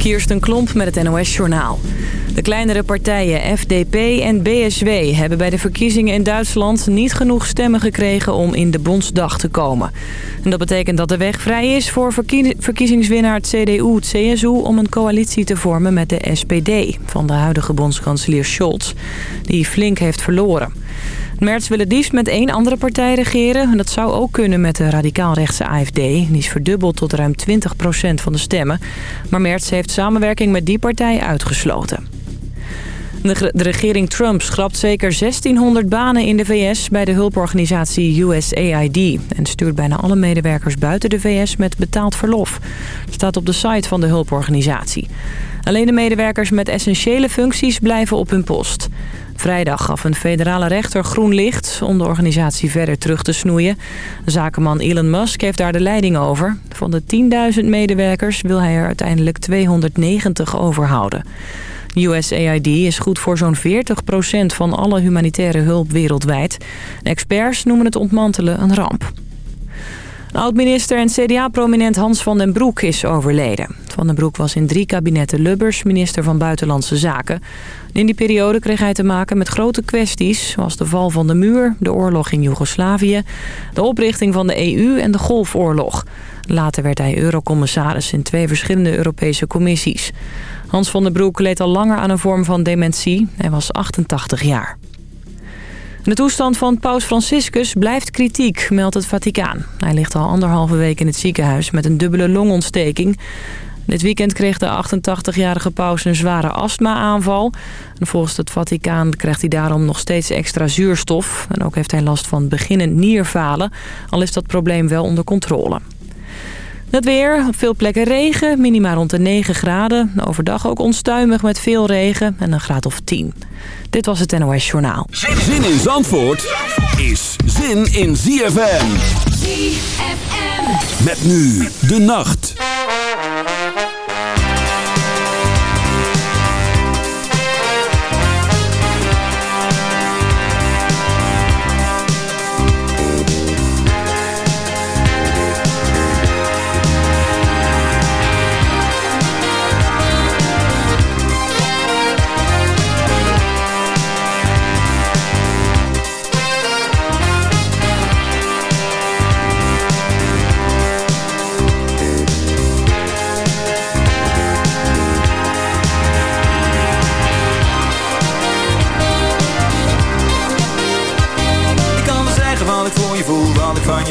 Kirsten Klomp met het NOS-journaal. De kleinere partijen FDP en BSW hebben bij de verkiezingen in Duitsland niet genoeg stemmen gekregen om in de Bondsdag te komen. En dat betekent dat de weg vrij is voor verkiezingswinnaar CDU-CSU om een coalitie te vormen met de SPD van de huidige bondskanselier Scholz, die flink heeft verloren. Merz wil het liefst met één andere partij regeren. En dat zou ook kunnen met de radicaal-rechtse AFD. Die is verdubbeld tot ruim 20% van de stemmen. Maar Merz heeft samenwerking met die partij uitgesloten. De, regering Trump schrapt zeker 1600 banen in de VS bij de hulporganisatie USAID... en stuurt bijna alle medewerkers buiten de VS met betaald verlof. Dat staat op de site van de hulporganisatie. Alleen de medewerkers met essentiële functies blijven op hun post. Vrijdag gaf een federale rechter groen licht om de organisatie verder terug te snoeien. Zakenman Elon Musk heeft daar de leiding over. Van de 10.000 medewerkers wil hij er uiteindelijk 290 overhouden. USAID is goed voor zo'n 40% van alle humanitaire hulp wereldwijd. experts noemen het ontmantelen een ramp. Oud-minister en CDA-prominent Hans van den Broek is overleden. Van den Broek was in drie kabinetten Lubbers minister van Buitenlandse Zaken. In die periode kreeg hij te maken met grote kwesties... zoals de val van de muur, de oorlog in Joegoslavië... de oprichting van de EU en de Golfoorlog. Later werd hij eurocommissaris in twee verschillende Europese commissies. Hans van den Broek leed al langer aan een vorm van dementie. Hij was 88 jaar. De toestand van paus Franciscus blijft kritiek, meldt het Vaticaan. Hij ligt al anderhalve week in het ziekenhuis met een dubbele longontsteking. Dit weekend kreeg de 88-jarige paus een zware astma-aanval. volgens het Vaticaan krijgt hij daarom nog steeds extra zuurstof. En ook heeft hij last van beginnend nierfalen, al is dat probleem wel onder controle. Het weer, op veel plekken regen, minima rond de 9 graden. Overdag ook onstuimig met veel regen en een graad of 10. Dit was het NOS Journaal. Zin in Zandvoort is zin in ZFM. ZFM. Met nu de nacht.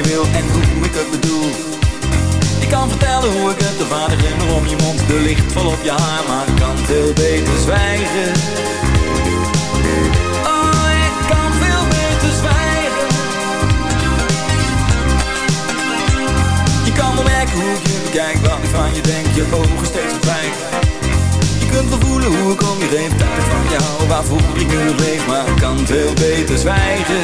Wil en hoe ik het bedoel. Ik kan vertellen hoe ik het, de vader en om je mond. De licht vol op je haar, maar ik kan veel beter zwijgen. Oh, ik kan veel beter zwijgen. Je kan wel hoe ik je bekijk, wat van je denk. Je ogen steeds verdwijnen. Je kunt wel voelen hoe ik om je heen Dat van jou, waarvoor ik nu leef Maar ik kan veel beter zwijgen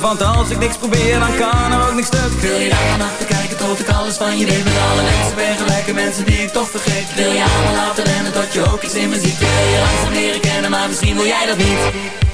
Want als ik niks probeer, dan kan er ook niks stuk. Wil je daar achter kijken? tot ik alles van je weet Met alle mensen ben gelijke mensen die ik toch vergeet Wil je allemaal laten rennen tot je ook iets in me ziet Wil je langzaam leren kennen, maar misschien wil jij dat niet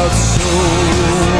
out soul.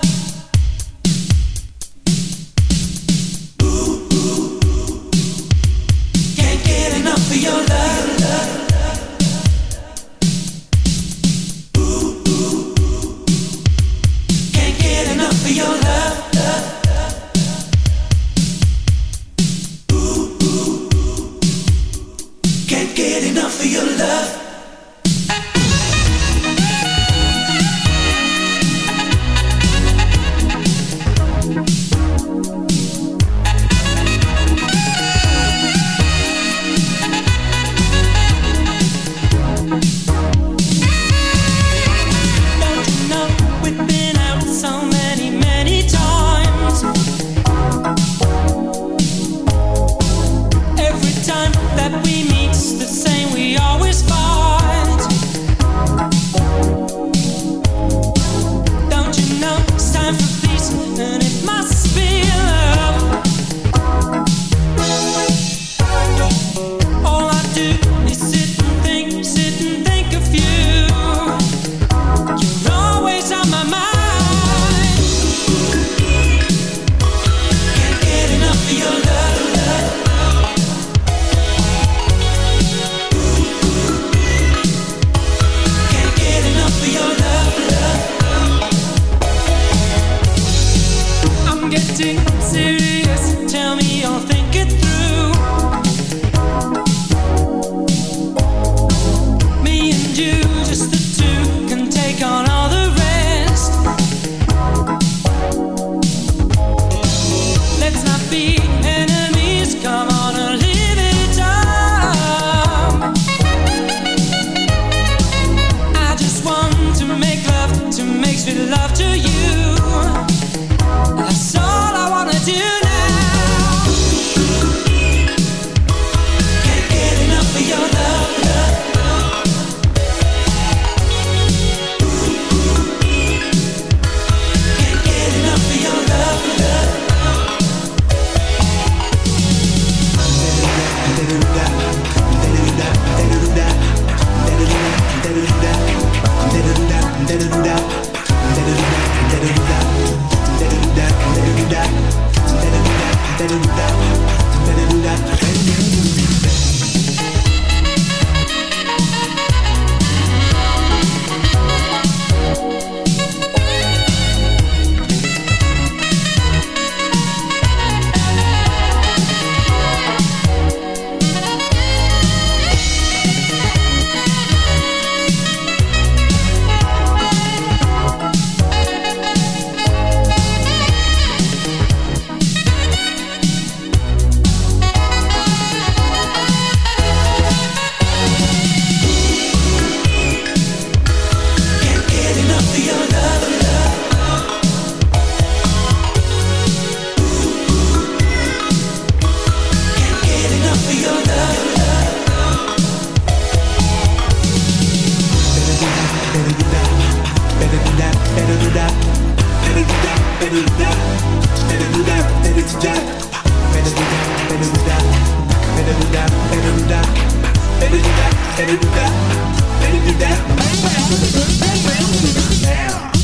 Now.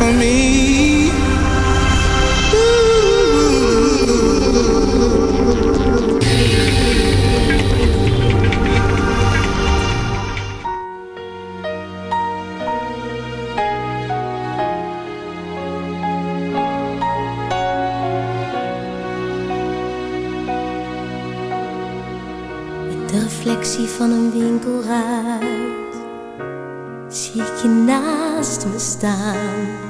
In de reflectie van een winkelruit zie ik je naast me staan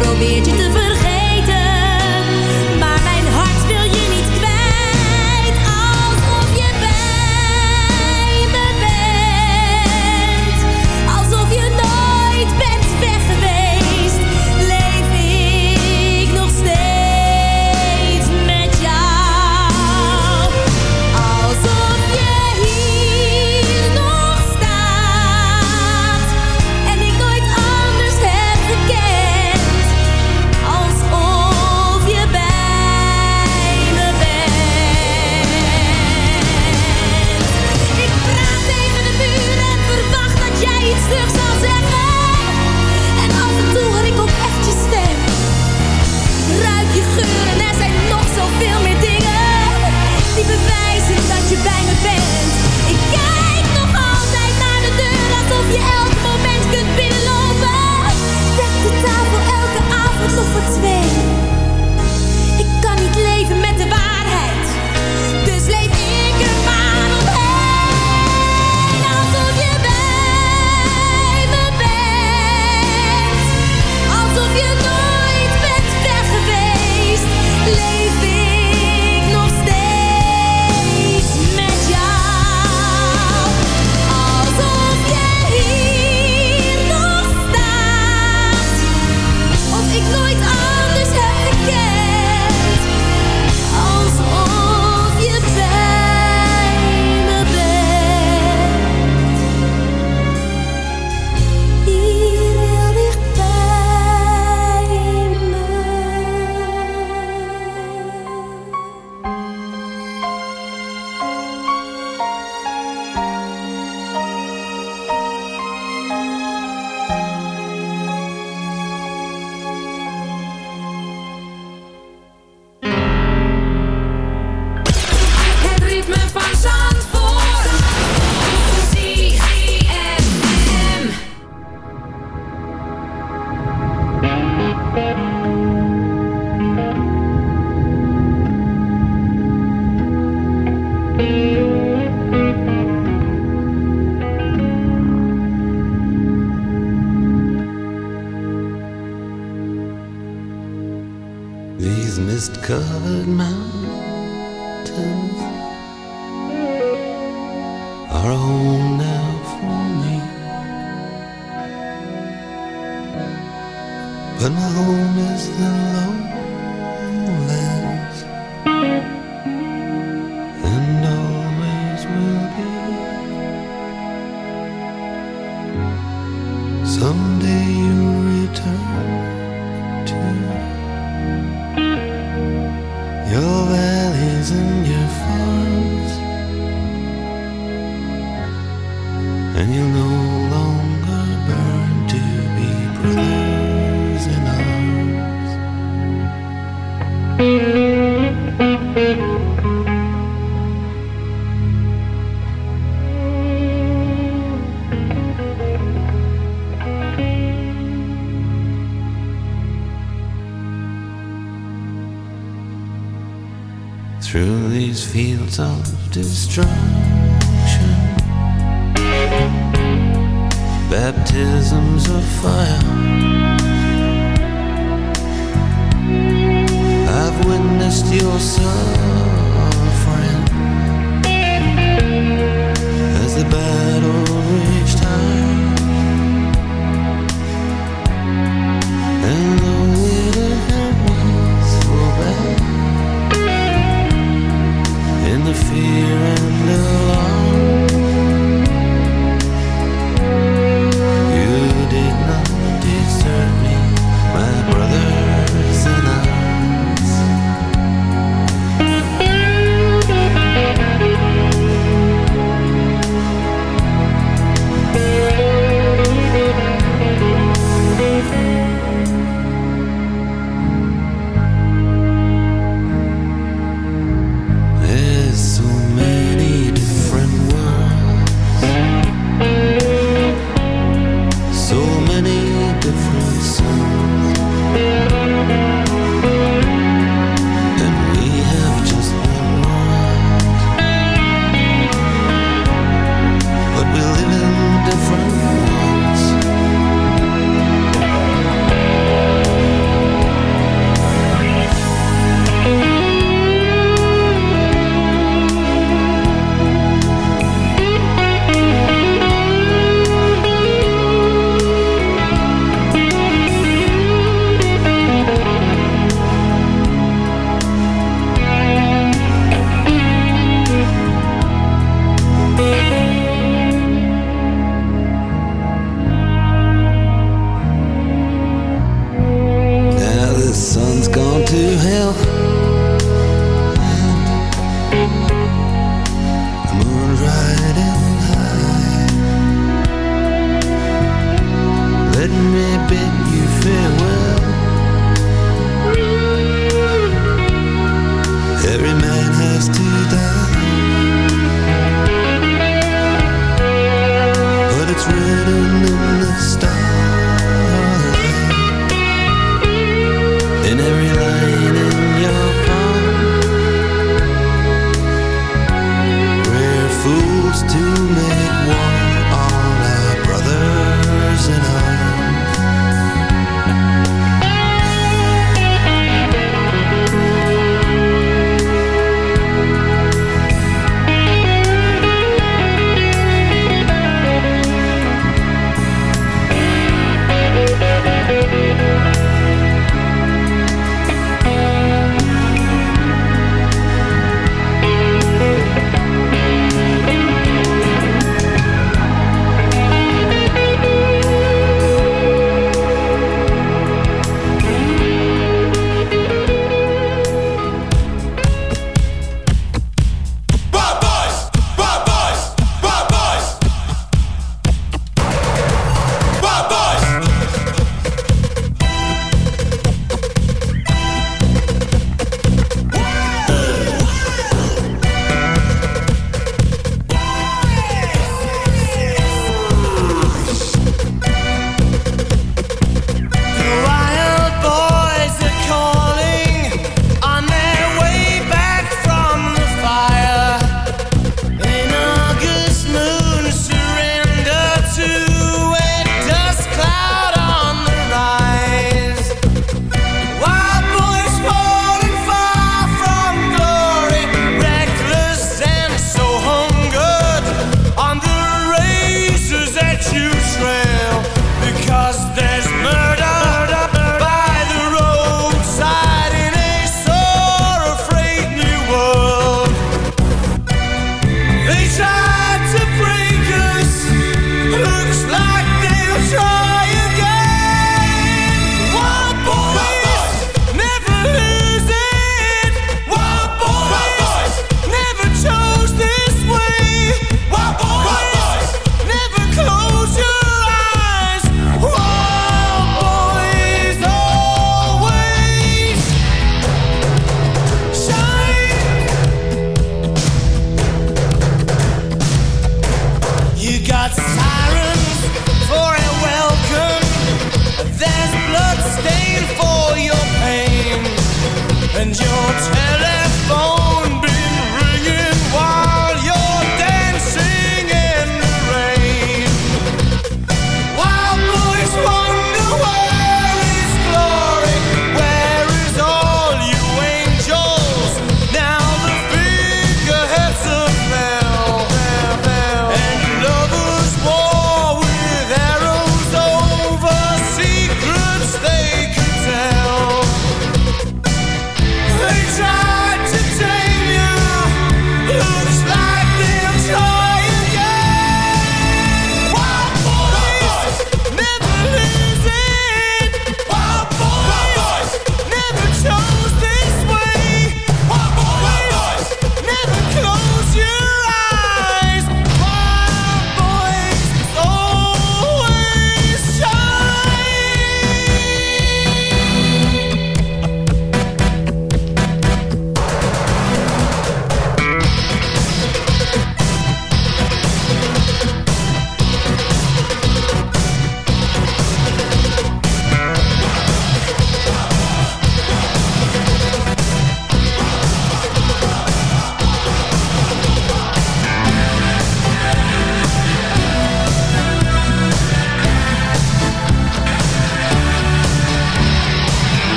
probeer je te vergeten. but my home is the lowland. Destruction. Baptisms of fire.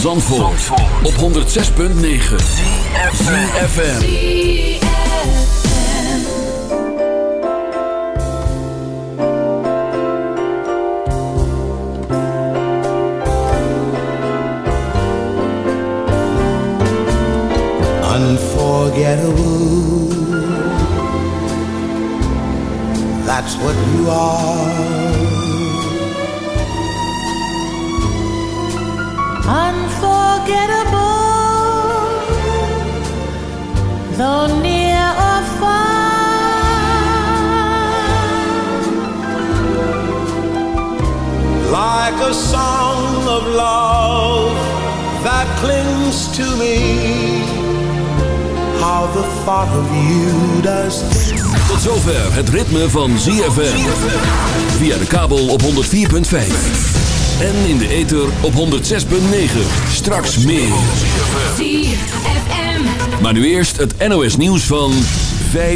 Van Zandvoort, op 106.9 CFFM Unforgettable. That's what you are. A song of love that clings to me. How the thought of you does. Tot zover het ritme van ZFM. Via de kabel op 104.5. En in de ether op 106.9. Straks meer. ZFM. Maar nu eerst het NOS nieuws van 5